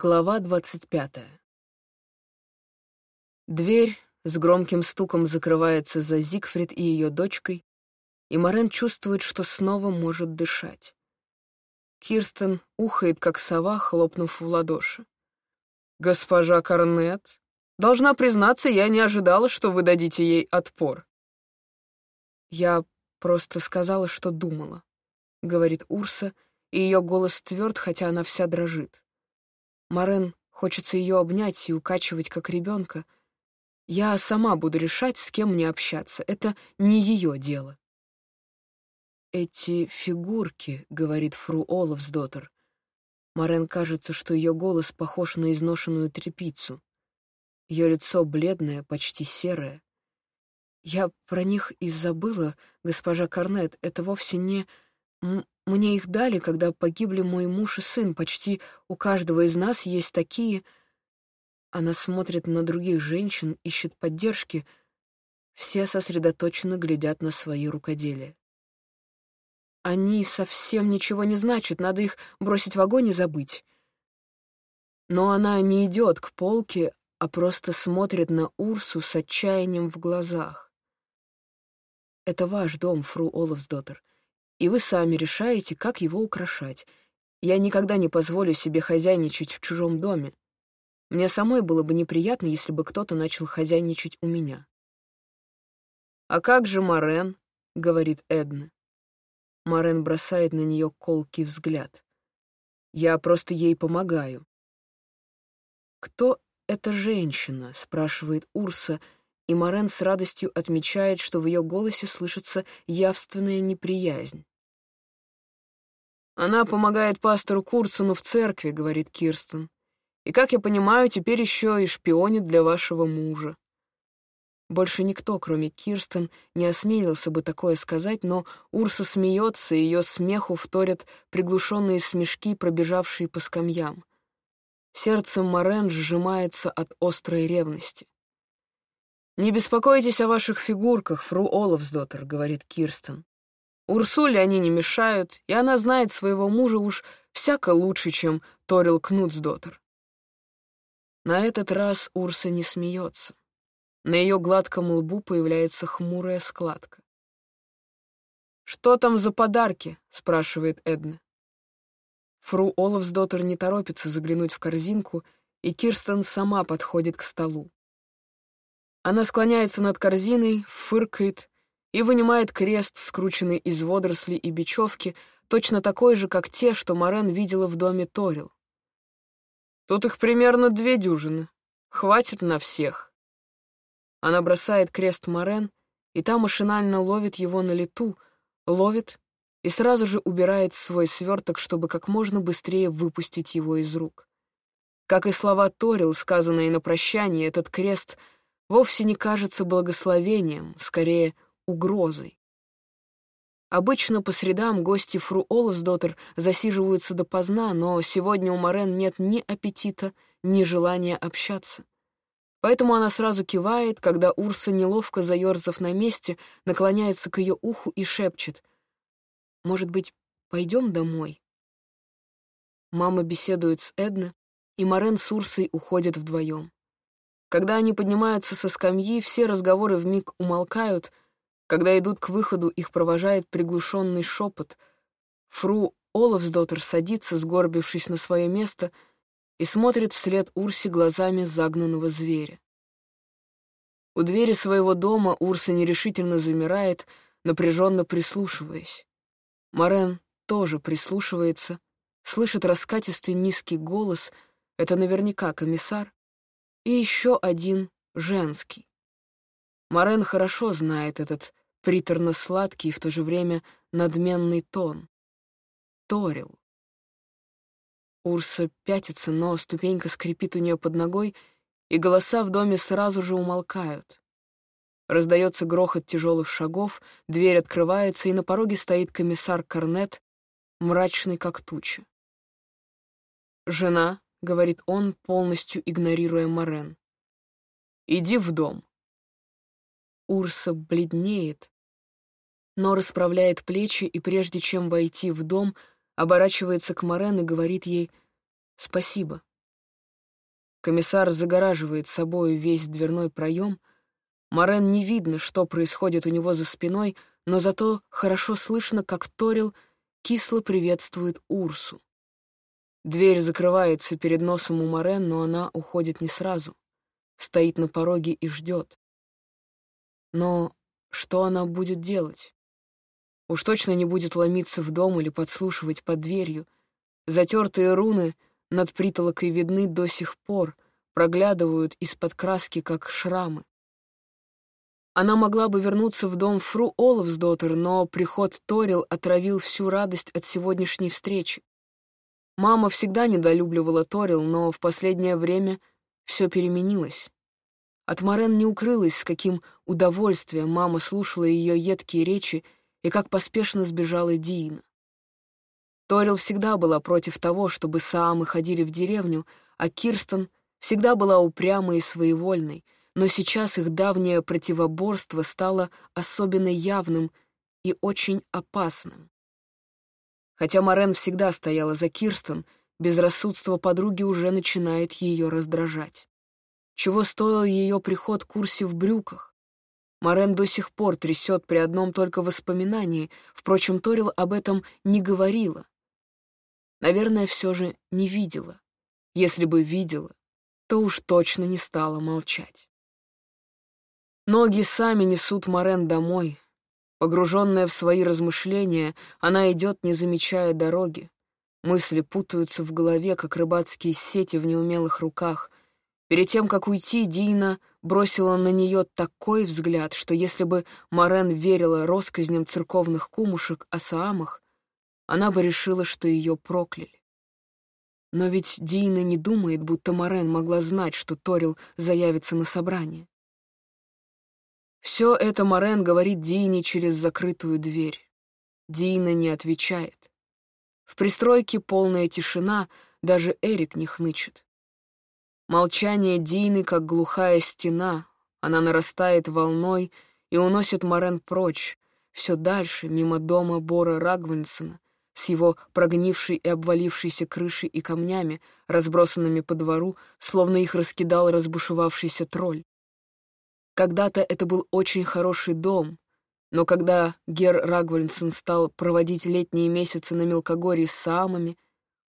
Глава двадцать пятая. Дверь с громким стуком закрывается за Зигфрид и ее дочкой, и Морен чувствует, что снова может дышать. Кирстен ухает, как сова, хлопнув в ладоши. «Госпожа Корнет, должна признаться, я не ожидала, что вы дадите ей отпор». «Я просто сказала, что думала», — говорит Урса, и ее голос тверд, хотя она вся дрожит. Марен хочется ее обнять и укачивать, как ребенка. Я сама буду решать, с кем мне общаться. Это не ее дело. «Эти фигурки», — говорит фру Олафсдоттер. Марен кажется, что ее голос похож на изношенную тряпицу. Ее лицо бледное, почти серое. «Я про них и забыла, госпожа Корнет. Это вовсе не... Мне их дали, когда погибли мой муж и сын. Почти у каждого из нас есть такие. Она смотрит на других женщин, ищет поддержки. Все сосредоточенно глядят на свои рукоделия. Они совсем ничего не значат, надо их бросить в огонь и забыть. Но она не идет к полке, а просто смотрит на Урсу с отчаянием в глазах. «Это ваш дом, фру Олафсдоттер и вы сами решаете, как его украшать. Я никогда не позволю себе хозяйничать в чужом доме. Мне самой было бы неприятно, если бы кто-то начал хозяйничать у меня. «А как же Морен?» — говорит Эдна. Морен бросает на нее колкий взгляд. «Я просто ей помогаю». «Кто эта женщина?» — спрашивает Урса, и Морен с радостью отмечает, что в ее голосе слышится явственная неприязнь. «Она помогает пастору Курсону в церкви», — говорит Кирстен. «И, как я понимаю, теперь еще и шпионит для вашего мужа». Больше никто, кроме Кирстен, не осмелился бы такое сказать, но Урса смеется, и ее смеху вторят приглушенные смешки, пробежавшие по скамьям. Сердце Морен сжимается от острой ревности. «Не беспокойтесь о ваших фигурках, фру Олафсдоттер», — говорит Кирстен. Урсуле они не мешают, и она знает своего мужа уж всяко лучше, чем Торил Кнутсдоттер. На этот раз Урса не смеется. На ее гладком лбу появляется хмурая складка. «Что там за подарки?» — спрашивает Эдна. Фру Олафсдоттер не торопится заглянуть в корзинку, и Кирстен сама подходит к столу. Она склоняется над корзиной, фыркает и вынимает крест, скрученный из водорослей и бечевки, точно такой же, как те, что Морен видела в доме Торил. Тут их примерно две дюжины. Хватит на всех. Она бросает крест Морен, и та машинально ловит его на лету, ловит и сразу же убирает свой сверток, чтобы как можно быстрее выпустить его из рук. Как и слова Торил, сказанные на прощание, этот крест — вовсе не кажется благословением, скорее угрозой. Обычно по средам гости фру Олафсдоттер засиживаются допоздна, но сегодня у Морен нет ни аппетита, ни желания общаться. Поэтому она сразу кивает, когда Урса, неловко заерзав на месте, наклоняется к ее уху и шепчет. «Может быть, пойдем домой?» Мама беседует с Эдна, и Морен с Урсой уходят вдвоем. Когда они поднимаются со скамьи, все разговоры вмиг умолкают. Когда идут к выходу, их провожает приглушенный шепот. Фру Олафсдоттер садится, сгорбившись на свое место, и смотрит вслед Урсе глазами загнанного зверя. У двери своего дома Урса нерешительно замирает, напряженно прислушиваясь. Морен тоже прислушивается, слышит раскатистый низкий голос, это наверняка комиссар, и еще один женский. Морен хорошо знает этот приторно-сладкий и в то же время надменный тон. Торил. Урса пятится, но ступенька скрипит у нее под ногой, и голоса в доме сразу же умолкают. Раздается грохот тяжелых шагов, дверь открывается, и на пороге стоит комиссар Корнет, мрачный как туча. Жена, — говорит он, полностью игнорируя Морен. «Иди в дом». Урса бледнеет, но расправляет плечи и прежде чем войти в дом, оборачивается к Морен и говорит ей «Спасибо. Комиссар загораживает собою весь дверной проем. Морен не видно, что происходит у него за спиной, но зато хорошо слышно, как Торил кисло приветствует Урсу. Дверь закрывается перед носом у Морен, но она уходит не сразу. Стоит на пороге и ждет. Но что она будет делать? Уж точно не будет ломиться в дом или подслушивать под дверью. Затертые руны над притолокой видны до сих пор, проглядывают из-под краски, как шрамы. Она могла бы вернуться в дом фру Олафсдоттер, но приход Торил отравил всю радость от сегодняшней встречи. Мама всегда недолюбливала Торил, но в последнее время все переменилось. От Морен не укрылось, с каким удовольствием мама слушала ее едкие речи и как поспешно сбежала Диина. Торил всегда была против того, чтобы Саамы ходили в деревню, а Кирстен всегда была упрямой и своевольной, но сейчас их давнее противоборство стало особенно явным и очень опасным. Хотя Морен всегда стояла за Кирстен, безрассудство подруги уже начинает ее раздражать. Чего стоил ее приход Курси в брюках? Морен до сих пор трясет при одном только воспоминании, впрочем, Торил об этом не говорила. Наверное, все же не видела. Если бы видела, то уж точно не стала молчать. Ноги сами несут Морен домой. Погруженная в свои размышления, она идет, не замечая дороги. Мысли путаются в голове, как рыбацкие сети в неумелых руках. Перед тем, как уйти, Дина бросила на нее такой взгляд, что если бы Морен верила россказням церковных кумушек о Саамах, она бы решила, что ее прокляли. Но ведь Дина не думает, будто Морен могла знать, что Торил заявится на собрание. Все это Морен говорит Дине через закрытую дверь. Дина не отвечает. В пристройке полная тишина, даже Эрик не хнычет. Молчание Дины, как глухая стена, она нарастает волной и уносит Морен прочь, все дальше, мимо дома Бора Рагвенсона, с его прогнившей и обвалившейся крышей и камнями, разбросанными по двору, словно их раскидал разбушевавшийся тролль. Когда-то это был очень хороший дом, но когда Гер Рагвальдсен стал проводить летние месяцы на мелкогорье с самами,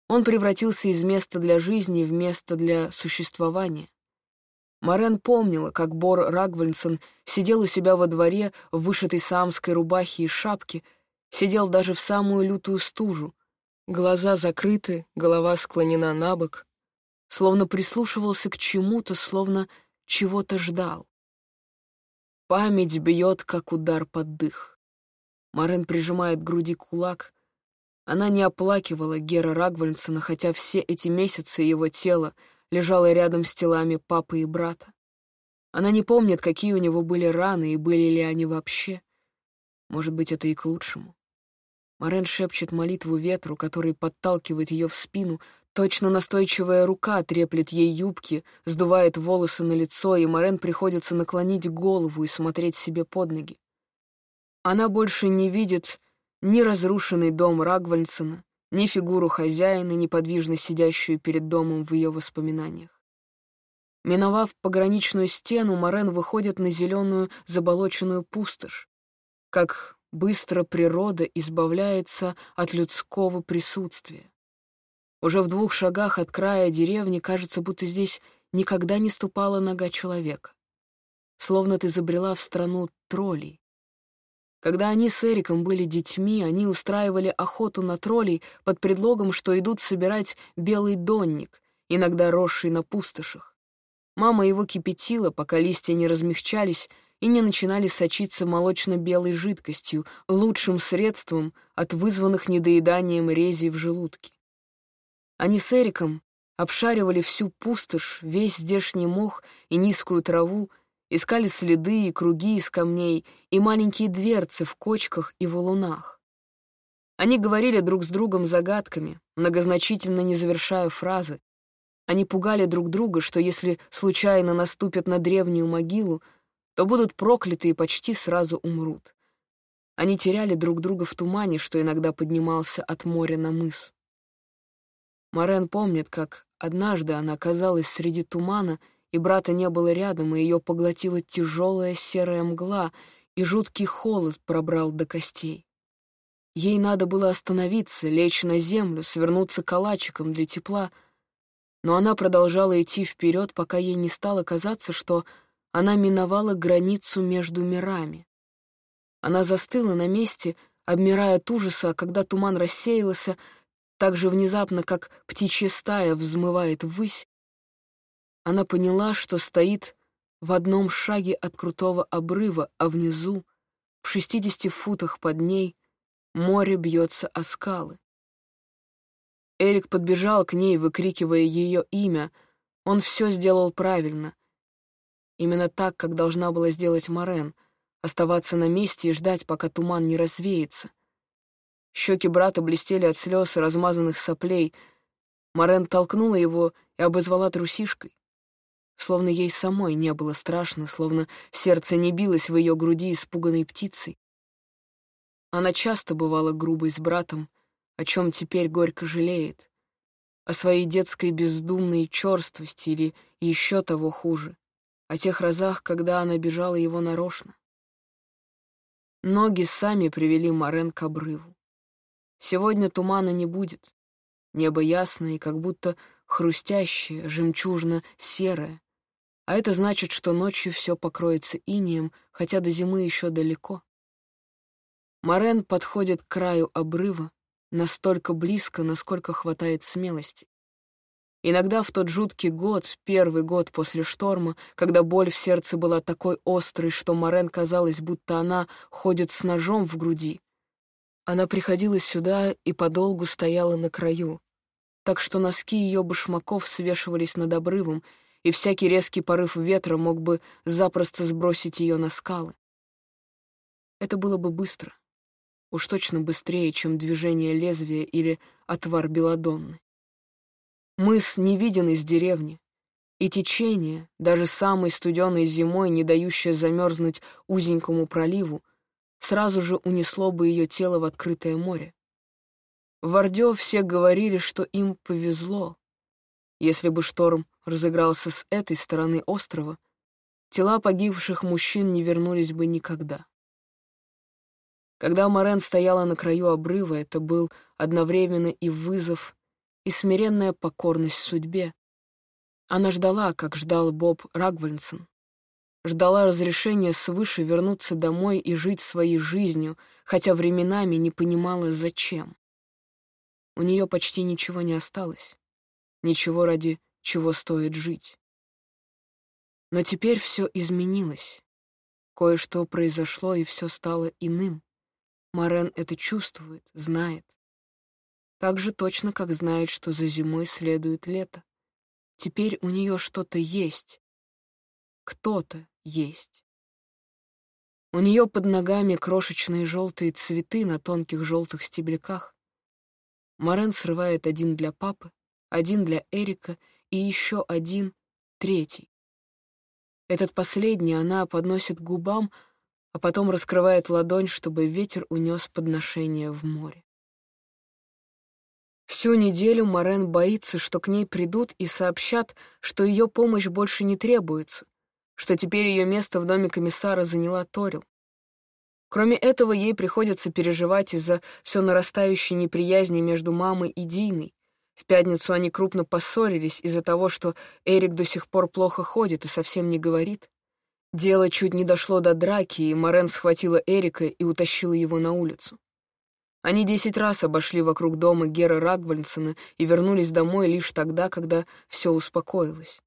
он превратился из места для жизни в место для существования. Морен помнила, как Бор Рагвальдсен сидел у себя во дворе в вышитой самской рубахе и шапке, сидел даже в самую лютую стужу, глаза закрыты, голова склонена на бок, словно прислушивался к чему-то, словно чего-то ждал. Память бьет, как удар под дых. Марен прижимает к груди кулак. Она не оплакивала Гера Рагвальдсона, хотя все эти месяцы его тело лежало рядом с телами папы и брата. Она не помнит, какие у него были раны и были ли они вообще. Может быть, это и к лучшему. Марен шепчет молитву ветру, который подталкивает ее в спину, Точно настойчивая рука треплет ей юбки, сдувает волосы на лицо, и Морен приходится наклонить голову и смотреть себе под ноги. Она больше не видит ни разрушенный дом Рагвальдсона, ни фигуру хозяина, неподвижно сидящую перед домом в ее воспоминаниях. Миновав пограничную стену, Морен выходит на зеленую заболоченную пустошь. Как быстро природа избавляется от людского присутствия. Уже в двух шагах от края деревни кажется, будто здесь никогда не ступала нога человека. Словно ты забрела в страну троллей. Когда они с Эриком были детьми, они устраивали охоту на троллей под предлогом, что идут собирать белый донник, иногда росший на пустошах. Мама его кипятила, пока листья не размягчались и не начинали сочиться молочно-белой жидкостью, лучшим средством от вызванных недоеданием рези в желудке. Они с Эриком обшаривали всю пустошь, весь здешний мох и низкую траву, искали следы и круги из камней и маленькие дверцы в кочках и валунах. Они говорили друг с другом загадками, многозначительно не завершая фразы. Они пугали друг друга, что если случайно наступят на древнюю могилу, то будут прокляты и почти сразу умрут. Они теряли друг друга в тумане, что иногда поднимался от моря на мыс. Морен помнит, как однажды она оказалась среди тумана, и брата не было рядом, и ее поглотила тяжелая серая мгла, и жуткий холод пробрал до костей. Ей надо было остановиться, лечь на землю, свернуться калачиком для тепла, но она продолжала идти вперед, пока ей не стало казаться, что она миновала границу между мирами. Она застыла на месте, обмирая от ужаса, когда туман рассеялся, так же внезапно, как птичья стая взмывает ввысь, она поняла, что стоит в одном шаге от крутого обрыва, а внизу, в шестидесяти футах под ней, море бьется о скалы. Эрик подбежал к ней, выкрикивая ее имя. Он все сделал правильно. Именно так, как должна была сделать Морен, оставаться на месте и ждать, пока туман не развеется. Щеки брата блестели от слез и размазанных соплей. Морен толкнула его и обозвала трусишкой. Словно ей самой не было страшно, словно сердце не билось в ее груди испуганной птицей. Она часто бывала грубой с братом, о чем теперь горько жалеет. О своей детской бездумной черствости или еще того хуже, о тех разах, когда она бежала его нарочно. Ноги сами привели Морен к обрыву. Сегодня тумана не будет. Небо ясное и как будто хрустящее, жемчужно-серое. А это значит, что ночью все покроется инием, хотя до зимы еще далеко. Морен подходит к краю обрыва, настолько близко, насколько хватает смелости. Иногда в тот жуткий год, первый год после шторма, когда боль в сердце была такой острой, что Морен казалось, будто она ходит с ножом в груди, она приходила сюда и подолгу стояла на краю, так что носки ее башмаков свешивались над обрывом, и всякий резкий порыв ветра мог бы запросто сбросить ее на скалы. Это было бы быстро, уж точно быстрее, чем движение лезвия или отвар белодонны. Мыс не виден из деревни, и течение, даже самой студеной зимой, не дающее замерзнуть узенькому проливу, сразу же унесло бы ее тело в открытое море. В Ордё все говорили, что им повезло. Если бы шторм разыгрался с этой стороны острова, тела погибших мужчин не вернулись бы никогда. Когда Морен стояла на краю обрыва, это был одновременно и вызов, и смиренная покорность судьбе. Она ждала, как ждал Боб Рагвальнсон, ждала разрешения свыше вернуться домой и жить своей жизнью, хотя временами не понимала, зачем. У нее почти ничего не осталось, ничего ради чего стоит жить. Но теперь все изменилось. Кое-что произошло, и все стало иным. Морен это чувствует, знает. Так же точно, как знает, что за зимой следует лето. Теперь у нее что-то есть. Кто-то, есть. У нее под ногами крошечные желтые цветы на тонких желтых стебляках. Морен срывает один для папы, один для Эрика и еще один, третий. Этот последний она подносит губам, а потом раскрывает ладонь, чтобы ветер унес подношение в море. Всю неделю Морен боится, что к ней придут и сообщат, что ее помощь больше не требуется, что теперь ее место в доме комиссара заняла Торил. Кроме этого, ей приходится переживать из-за все нарастающей неприязни между мамой и Диной. В пятницу они крупно поссорились из-за того, что Эрик до сих пор плохо ходит и совсем не говорит. Дело чуть не дошло до драки, и Морен схватила Эрика и утащила его на улицу. Они десять раз обошли вокруг дома Гера Рагвальдсона и вернулись домой лишь тогда, когда все успокоилось.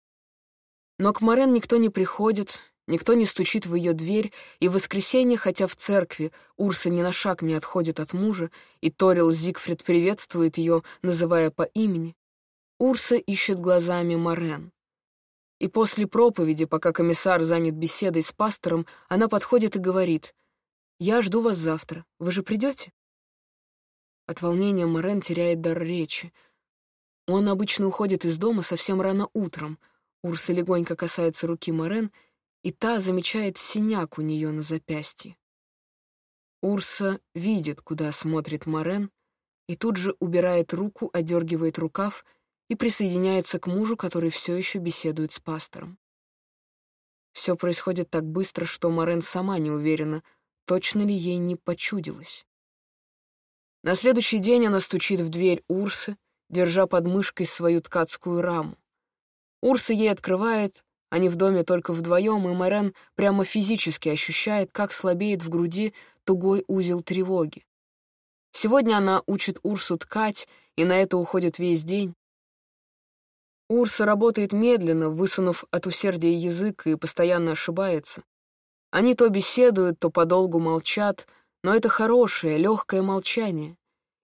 Но к Морен никто не приходит, никто не стучит в ее дверь, и в воскресенье, хотя в церкви Урса ни на шаг не отходит от мужа, и Торил Зигфрид приветствует ее, называя по имени, Урса ищет глазами Морен. И после проповеди, пока комиссар занят беседой с пастором, она подходит и говорит, «Я жду вас завтра. Вы же придете?» От волнения Морен теряет дар речи. Он обычно уходит из дома совсем рано утром — Урса легонько касается руки Морен, и та замечает синяк у нее на запястье. Урса видит, куда смотрит Морен, и тут же убирает руку, одергивает рукав и присоединяется к мужу, который все еще беседует с пастором. Все происходит так быстро, что Морен сама не уверена, точно ли ей не почудилось. На следующий день она стучит в дверь Урсы, держа под мышкой свою ткацкую раму. Урса ей открывает, они в доме только вдвоем, и Морен прямо физически ощущает, как слабеет в груди тугой узел тревоги. Сегодня она учит Урсу ткать, и на это уходит весь день. Урса работает медленно, высунув от усердия язык и постоянно ошибается. Они то беседуют, то подолгу молчат, но это хорошее, легкое молчание.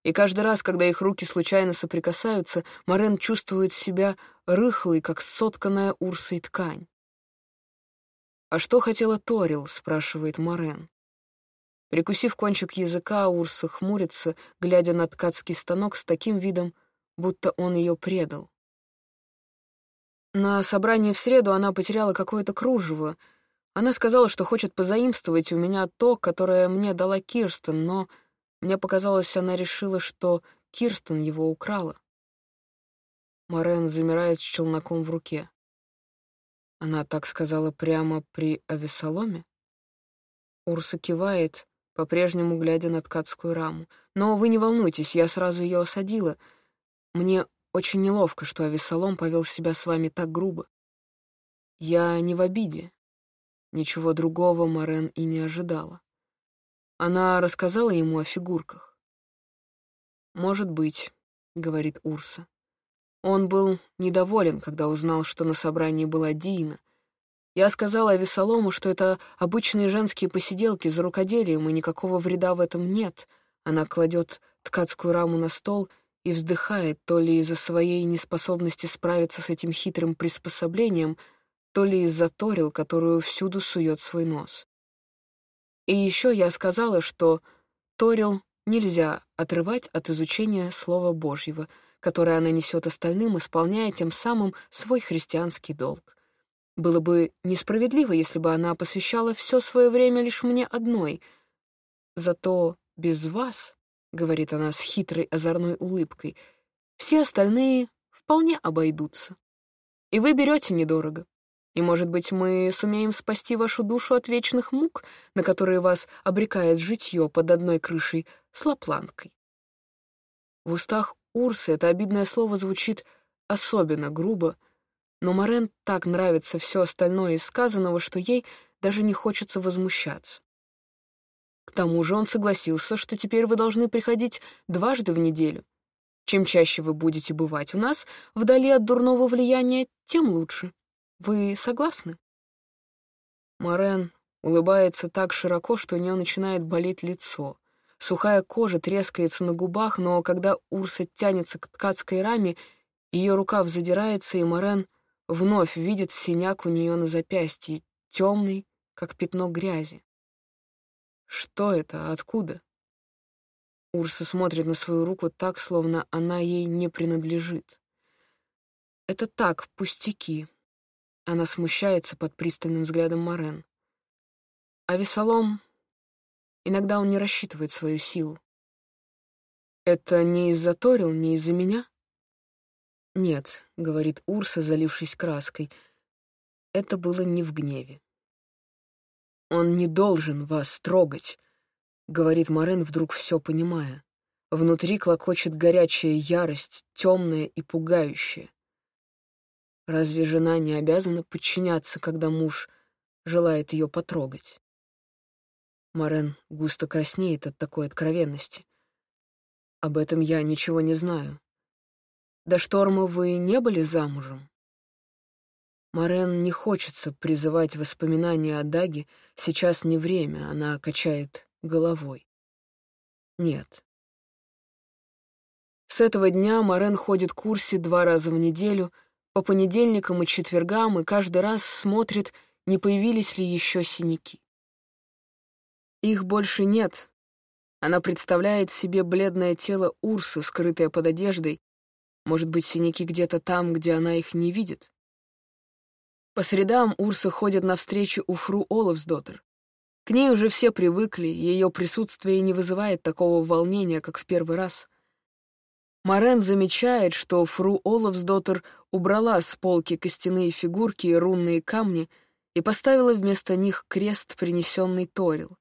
И каждый раз, когда их руки случайно соприкасаются, Морен чувствует себя рыхлой, как сотканная Урсой ткань. «А что хотела Торил?» — спрашивает Морен. Прикусив кончик языка, Урса хмурится, глядя на ткацкий станок с таким видом, будто он ее предал. На собрании в среду она потеряла какое-то кружево. Она сказала, что хочет позаимствовать у меня то, которое мне дала Кирстен, но мне показалось, она решила, что Кирстен его украла. Морен замирает с челноком в руке. Она так сказала прямо при Авесоломе? Урса кивает, по-прежнему глядя на ткацкую раму. «Но вы не волнуйтесь, я сразу ее осадила. Мне очень неловко, что Авессалом повел себя с вами так грубо. Я не в обиде. Ничего другого Морен и не ожидала. Она рассказала ему о фигурках. «Может быть», — говорит Урса. Он был недоволен, когда узнал, что на собрании была Дина, я сказала Авесолому, что это обычные женские посиделки за рукоделием, и никакого вреда в этом нет. Она кладет ткацкую раму на стол и вздыхает то ли из-за своей неспособности справиться с этим хитрым приспособлением, то ли из-за Торил, которую всюду сует свой нос. И еще я сказала, что Торил нельзя отрывать от изучения Слова Божьего, которое она несет остальным, исполняя тем самым свой христианский долг. Было бы несправедливо, если бы она посвящала все свое время лишь мне одной. Зато без вас, — говорит она с хитрой озорной улыбкой, — все остальные вполне обойдутся. И вы берете недорого. И, может быть, мы сумеем спасти вашу душу от вечных мук, на которые вас обрекает житье под одной крышей с лапланкой. В устах Урсы это обидное слово звучит особенно грубо — но Морен так нравится все остальное из сказанного, что ей даже не хочется возмущаться. К тому же он согласился, что теперь вы должны приходить дважды в неделю. Чем чаще вы будете бывать у нас, вдали от дурного влияния, тем лучше. Вы согласны? Морен улыбается так широко, что у нее начинает болеть лицо. Сухая кожа трескается на губах, но когда Урса тянется к ткацкой раме, ее рукав задирается, и Морен — вновь видит синяк у нее на запястье, темный, как пятно грязи. Что это? Откуда? Урса смотрит на свою руку так, словно она ей не принадлежит. Это так, пустяки. Она смущается под пристальным взглядом Морен. А Весолом... Иногда он не рассчитывает свою силу. Это не из-за Торил, не из-за меня? «Нет», — говорит Урса, залившись краской, — «это было не в гневе». «Он не должен вас трогать», — говорит Морен, вдруг все понимая. Внутри клокочет горячая ярость, темная и пугающая. Разве жена не обязана подчиняться, когда муж желает ее потрогать? Морен густо краснеет от такой откровенности. Об этом я ничего не знаю. До шторма вы не были замужем? Морен не хочется призывать воспоминания о Даге, сейчас не время, она качает головой. Нет. С этого дня Морен ходит к курсе два раза в неделю, по понедельникам и четвергам, и каждый раз смотрит, не появились ли еще синяки. Их больше нет. Она представляет себе бледное тело Урсы, скрытое под одеждой, может быть, синяки где-то там, где она их не видит? По средам Урса ходит навстречу у фру Олафсдоттер. К ней уже все привыкли, ее присутствие не вызывает такого волнения, как в первый раз. Морен замечает, что фру Олафсдоттер убрала с полки костяные фигурки и рунные камни и поставила вместо них крест, принесенный Торил.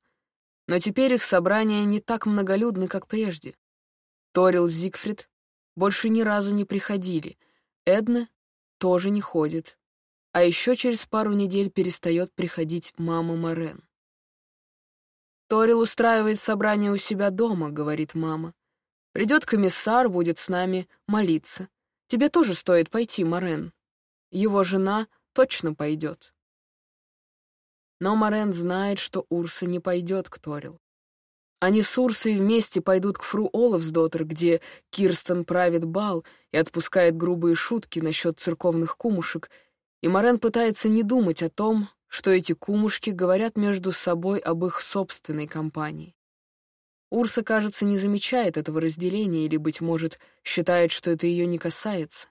Но теперь их собрания не так многолюдны, как прежде. Торил с Зигфрид больше ни разу не приходили, Эдна тоже не ходит, а еще через пару недель перестает приходить мама Морен. «Торил устраивает собрание у себя дома», — говорит мама. «Придет комиссар, будет с нами молиться. Тебе тоже стоит пойти, Морен. Его жена точно пойдет». Но Морен знает, что Урса не пойдет к Торил. Они с Урсой вместе пойдут к фру Олафсдоттер, где Кирстен правит бал и отпускает грубые шутки насчет церковных кумушек, и Морен пытается не думать о том, что эти кумушки говорят между собой об их собственной компании. Урса, кажется, не замечает этого разделения или, быть может, считает, что это ее не касается.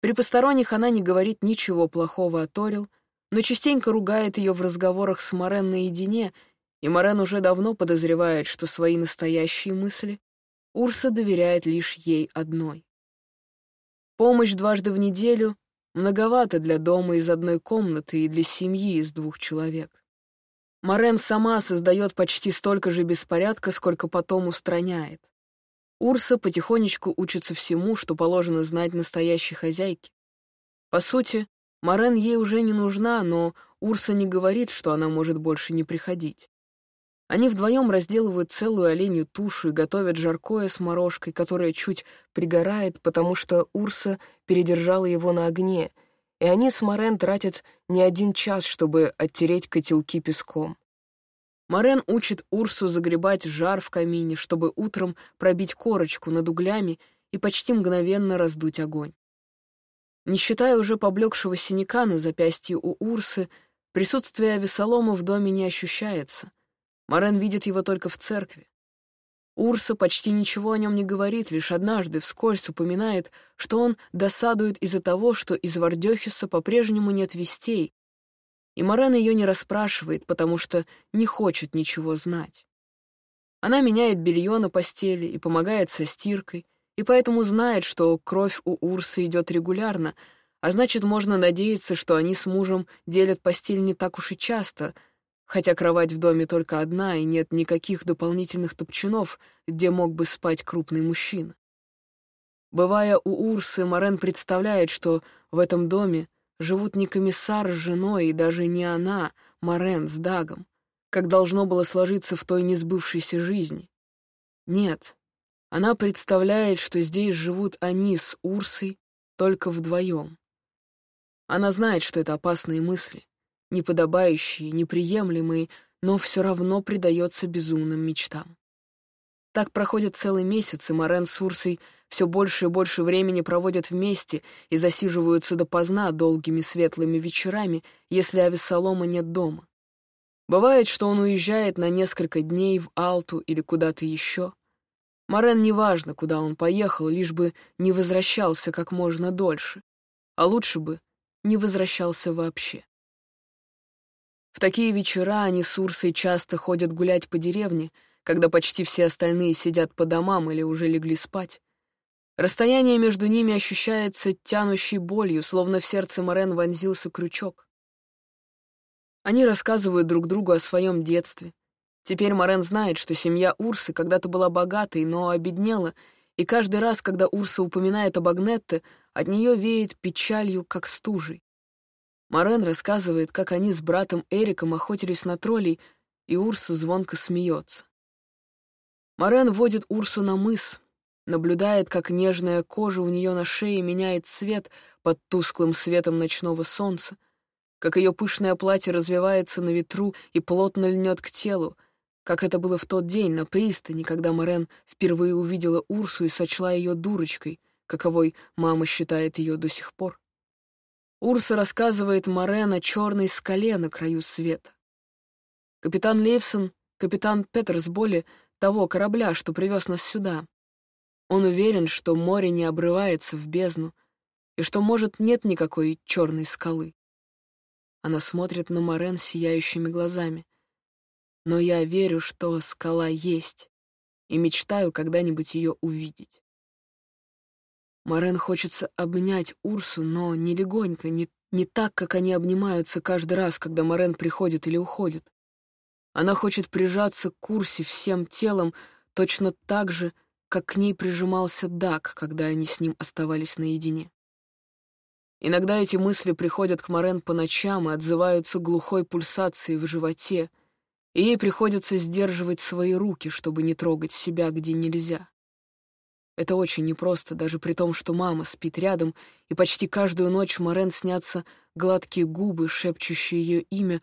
При посторонних она не говорит ничего плохого о Торил, но частенько ругает ее в разговорах с Морен наедине, и Морен уже давно подозревает, что свои настоящие мысли Урса доверяет лишь ей одной. Помощь дважды в неделю многовато для дома из одной комнаты и для семьи из двух человек. Морен сама создает почти столько же беспорядка, сколько потом устраняет. Урса потихонечку учится всему, что положено знать настоящей хозяйке. По сути, Морен ей уже не нужна, но Урса не говорит, что она может больше не приходить. Они вдвоем разделывают целую оленью тушу и готовят жаркое с морожкой, которая чуть пригорает, потому что Урса передержала его на огне, и они с Морен тратят не один час, чтобы оттереть котелки песком. Морен учит Урсу загребать жар в камине, чтобы утром пробить корочку над углями и почти мгновенно раздуть огонь. Не считая уже поблекшего синяка на запястье у Урсы, присутствие Авесолома в доме не ощущается. Морен видит его только в церкви. Урса почти ничего о нем не говорит, лишь однажды вскользь упоминает, что он досадует из-за того, что из Вардехиса по-прежнему нет вестей, и Морен ее не расспрашивает, потому что не хочет ничего знать. Она меняет белье на постели и помогает со стиркой, и поэтому знает, что кровь у Урсы идет регулярно, а значит, можно надеяться, что они с мужем делят постель не так уж и часто — хотя кровать в доме только одна и нет никаких дополнительных топчанов, где мог бы спать крупный мужчина. Бывая у Урсы, Морен представляет, что в этом доме живут не комиссар с женой и даже не она, Морен, с Дагом, как должно было сложиться в той несбывшейся жизни. Нет, она представляет, что здесь живут они с Урсой только вдвоем. Она знает, что это опасные мысли неподобающие, неприемлемые, но все равно предается безумным мечтам. Так проходит целый месяц, и Морен с Урсой все больше и больше времени проводят вместе и засиживаются допоздна долгими светлыми вечерами, если Авесолома нет дома. Бывает, что он уезжает на несколько дней в Алту или куда-то еще. Морен неважно, куда он поехал, лишь бы не возвращался как можно дольше, а лучше бы не возвращался вообще. В такие вечера они с Урсой часто ходят гулять по деревне, когда почти все остальные сидят по домам или уже легли спать. Расстояние между ними ощущается тянущей болью, словно в сердце Морен вонзился крючок. Они рассказывают друг другу о своем детстве. Теперь Морен знает, что семья Урсы когда-то была богатой, но обеднела, и каждый раз, когда Урса упоминает об Агнетте, от нее веет печалью, как стужей. Морен рассказывает, как они с братом Эриком охотились на троллей, и Урса звонко смеется. Морен водит Урсу на мыс, наблюдает, как нежная кожа у нее на шее меняет цвет под тусклым светом ночного солнца, как ее пышное платье развивается на ветру и плотно льнет к телу, как это было в тот день на пристани, когда Морен впервые увидела Урсу и сочла ее дурочкой, каковой мама считает ее до сих пор. Урса рассказывает Морен о черной скале на краю света. Капитан Лейвсон, капитан Петерсболи, того корабля, что привез нас сюда. Он уверен, что море не обрывается в бездну, и что, может, нет никакой черной скалы. Она смотрит на Морен сияющими глазами. Но я верю, что скала есть, и мечтаю когда-нибудь ее увидеть. Морен хочется обнять Урсу, но не легонько, не, не так, как они обнимаются каждый раз, когда Морен приходит или уходит. Она хочет прижаться к Урсе всем телом, точно так же, как к ней прижимался Дак, когда они с ним оставались наедине. Иногда эти мысли приходят к Морен по ночам и отзываются глухой пульсацией в животе, и ей приходится сдерживать свои руки, чтобы не трогать себя, где нельзя. Это очень непросто, даже при том, что мама спит рядом, и почти каждую ночь Морен снятся гладкие губы, шепчущие ее имя,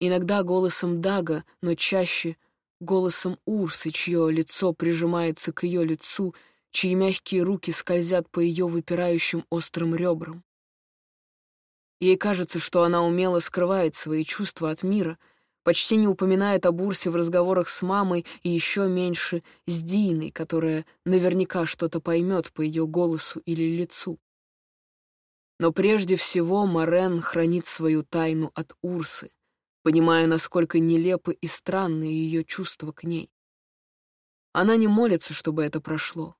иногда голосом Дага, но чаще голосом Урсы, чье лицо прижимается к ее лицу, чьи мягкие руки скользят по ее выпирающим острым ребрам. Ей кажется, что она умело скрывает свои чувства от мира, почти не упоминает об Урсе в разговорах с мамой и еще меньше с Диной, которая наверняка что-то поймет по ее голосу или лицу. Но прежде всего Морен хранит свою тайну от Урсы, понимая, насколько нелепы и странны ее чувства к ней. Она не молится, чтобы это прошло.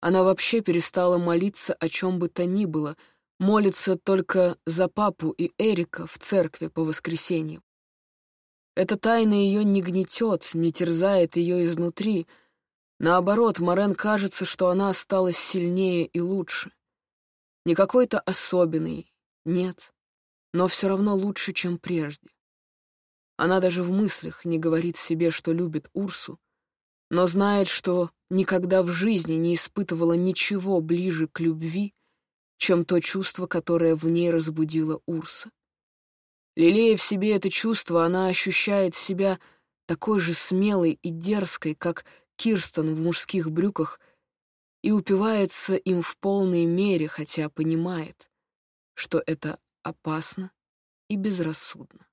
Она вообще перестала молиться о чем бы то ни было, молится только за папу и Эрика в церкви по воскресеньям. Эта тайна ее не гнетет, не терзает ее изнутри. Наоборот, Морен кажется, что она осталась сильнее и лучше. Не какой-то особенный, нет, но все равно лучше, чем прежде. Она даже в мыслях не говорит себе, что любит Урсу, но знает, что никогда в жизни не испытывала ничего ближе к любви, чем то чувство, которое в ней разбудила Урса. Лелея в себе это чувство, она ощущает себя такой же смелой и дерзкой, как Кирстен в мужских брюках, и упивается им в полной мере, хотя понимает, что это опасно и безрассудно.